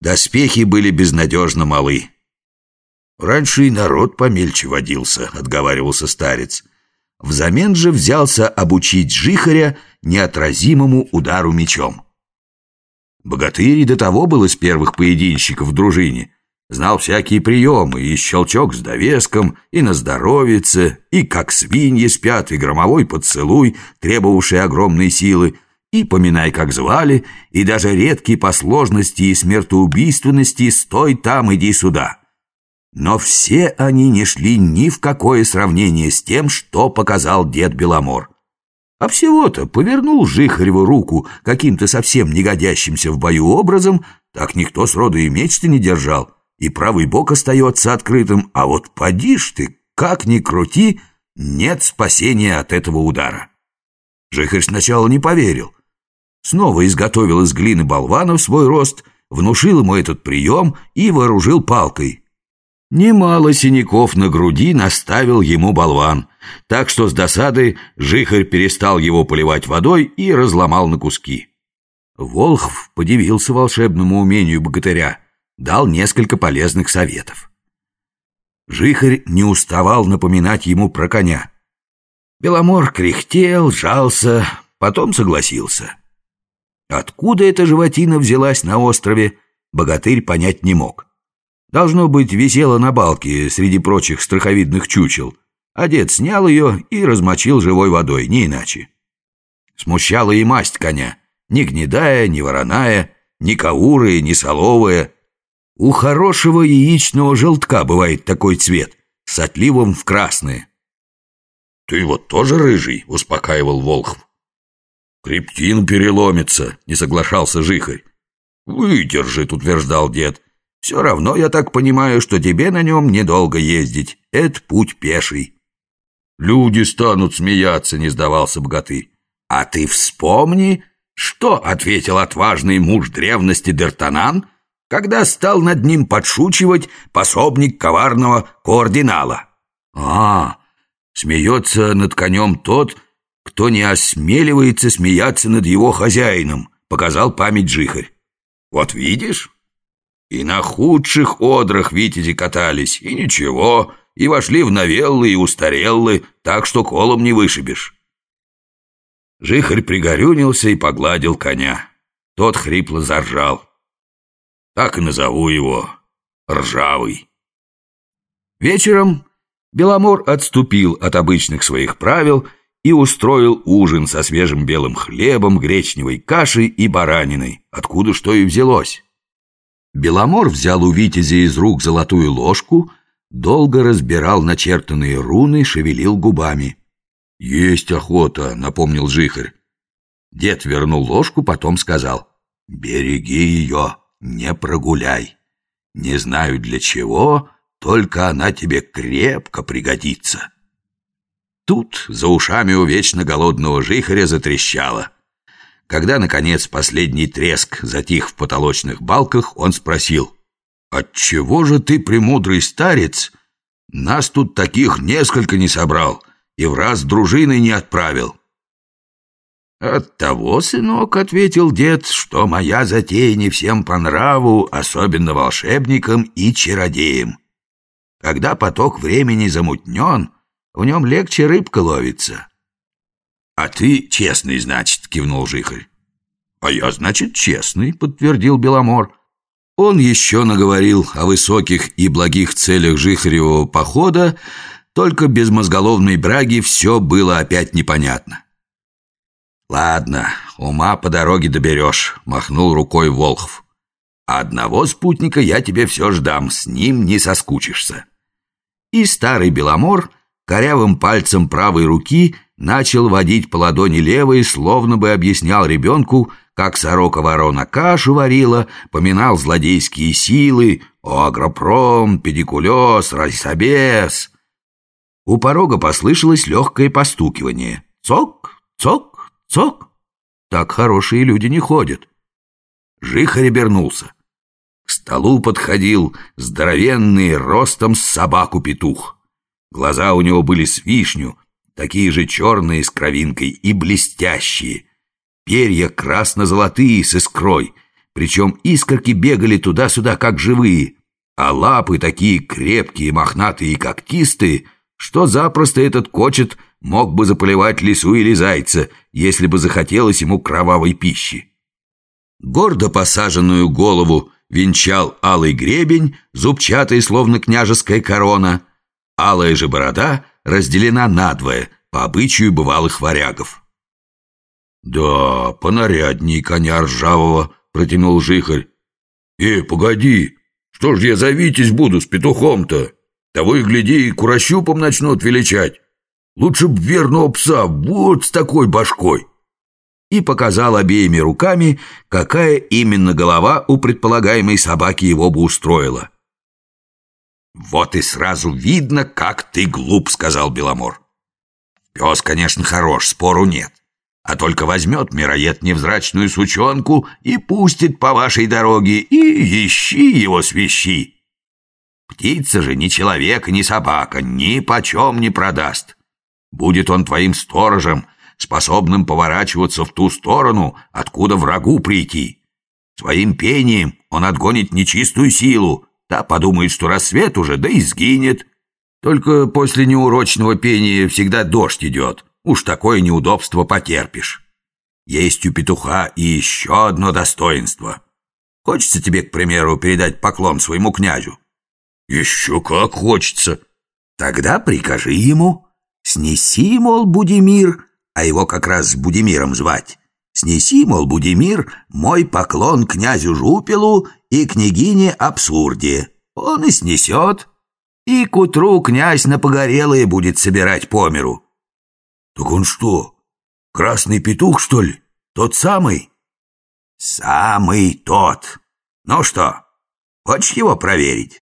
Доспехи были безнадежно малы. «Раньше и народ помельче водился», — отговаривался старец. Взамен же взялся обучить жихаря неотразимому удару мечом. Богатырь до того был из первых поединщиков в дружине. Знал всякие приемы, и щелчок с довеском, и на здоровице, и как свиньи спят, и громовой поцелуй, требовавший огромной силы, и поминай, как звали, и даже редкие по сложности и смертоубийственности «стой там, иди сюда». Но все они не шли ни в какое сравнение с тем, что показал дед Беломор. А всего-то повернул Жихареву руку каким-то совсем не годящимся в бою образом, так никто сроду и меч-то не держал, и правый бок остается открытым, а вот поди ж ты, как ни крути, нет спасения от этого удара. Жихарь сначала не поверил. Снова изготовил из глины болвана свой рост, внушил ему этот прием и вооружил палкой, Немало синяков на груди наставил ему болван, так что с досады жихарь перестал его поливать водой и разломал на куски. Волхв подивился волшебному умению богатыря, дал несколько полезных советов. Жихарь не уставал напоминать ему про коня. Беломор кряхтел, жался, потом согласился. Откуда эта животина взялась на острове, богатырь понять не мог. Должно быть, висела на балке среди прочих страховидных чучел. А дед снял ее и размочил живой водой, не иначе. Смущала и масть коня. Ни гнедая, ни вороная, ни каурая, ни соловая. У хорошего яичного желтка бывает такой цвет, с отливом в красное. «Ты вот тоже рыжий?» — успокаивал Волхв. «Крептин переломится», — не соглашался Жихарь. «Выдержит», — утверждал дед. Все равно я так понимаю, что тебе на нем недолго ездить. Это путь пеший. Люди станут смеяться, не сдавался богатырь. А ты вспомни, что ответил отважный муж древности Д'Артанан, когда стал над ним подшучивать пособник коварного координала. А, смеется над конем тот, кто не осмеливается смеяться над его хозяином, показал память Жихарь. Вот видишь? И на худших одрах витязи катались, и ничего, и вошли в новеллы и устареллы, так что колом не вышибешь. Жихарь пригорюнился и погладил коня. Тот хрипло заржал. Так и назову его Ржавый. Вечером Беломор отступил от обычных своих правил и устроил ужин со свежим белым хлебом, гречневой кашей и бараниной, откуда что и взялось. Беломор взял у Витязя из рук золотую ложку, долго разбирал начертанные руны, шевелил губами. «Есть охота», — напомнил Жихарь. Дед вернул ложку, потом сказал, «Береги ее, не прогуляй. Не знаю для чего, только она тебе крепко пригодится». Тут за ушами у вечно голодного Жихаря затрещало — когда, наконец, последний треск затих в потолочных балках, он спросил, «Отчего же ты, премудрый старец, нас тут таких несколько не собрал и в раз дружиной не отправил?» «От того, сынок, — ответил дед, — что моя затея не всем по нраву, особенно волшебникам и чародеям. Когда поток времени замутнен, в нем легче рыбка ловится. «А ты честный, значит», — кивнул Жихарь. «А я, значит, честный», — подтвердил Беломор. Он еще наговорил о высоких и благих целях Жихаревого похода, только без мозголовной браги все было опять непонятно. «Ладно, ума по дороге доберешь», — махнул рукой Волхов. «А одного спутника я тебе все ждам, с ним не соскучишься». И старый Беломор корявым пальцем правой руки — начал водить по ладони левой, словно бы объяснял ребенку, как сорока-ворона кашу варила, поминал злодейские силы, агропром, педикулез, райсобес. У порога послышалось легкое постукивание. Цок, цок, цок. Так хорошие люди не ходят. Жихарь обернулся. К столу подходил здоровенный ростом с собаку петух. Глаза у него были с вишню, такие же черные с кровинкой и блестящие. Перья красно-золотые с искрой, причем искорки бегали туда-сюда, как живые, а лапы такие крепкие, мохнатые и когтистые, что запросто этот кочет мог бы заполивать лису или зайца, если бы захотелось ему кровавой пищи. Гордо посаженную голову венчал алый гребень, зубчатый, словно княжеская корона. Алая же борода разделена надвое, по обычаю бывалых варягов. «Да, понарядней коня ржавого», — протянул жихарь. «Э, погоди, что ж я за Витязь буду с петухом-то? Того и гляди, курощупом начнут величать. Лучше б верного пса вот с такой башкой» и показал обеими руками, какая именно голова у предполагаемой собаки его бы устроила. «Вот и сразу видно, как ты глуп», — сказал Беломор. «Пес, конечно, хорош, спору нет, а только возьмет мироед невзрачную сучонку и пустит по вашей дороге, и ищи его свищи. Птица же ни человек, ни собака, ни почем не продаст. Будет он твоим сторожем, способным поворачиваться в ту сторону, откуда врагу прийти. Своим пением он отгонит нечистую силу, та подумает, что рассвет уже, да и сгинет. Только после неурочного пения всегда дождь идет, уж такое неудобство потерпишь. Есть у петуха и еще одно достоинство. Хочется тебе, к примеру, передать поклон своему князю? Еще как хочется. Тогда прикажи ему, снеси, мол, Будимир, а его как раз Будимиром звать. Снеси, мол, Будимир, мой поклон князю Жупелу и княгине Абсурде. Он и снесет. И к утру князь на погорелые будет собирать по миру. Так он что, красный петух, что ли? Тот самый? Самый тот. Ну что, хочешь его проверить?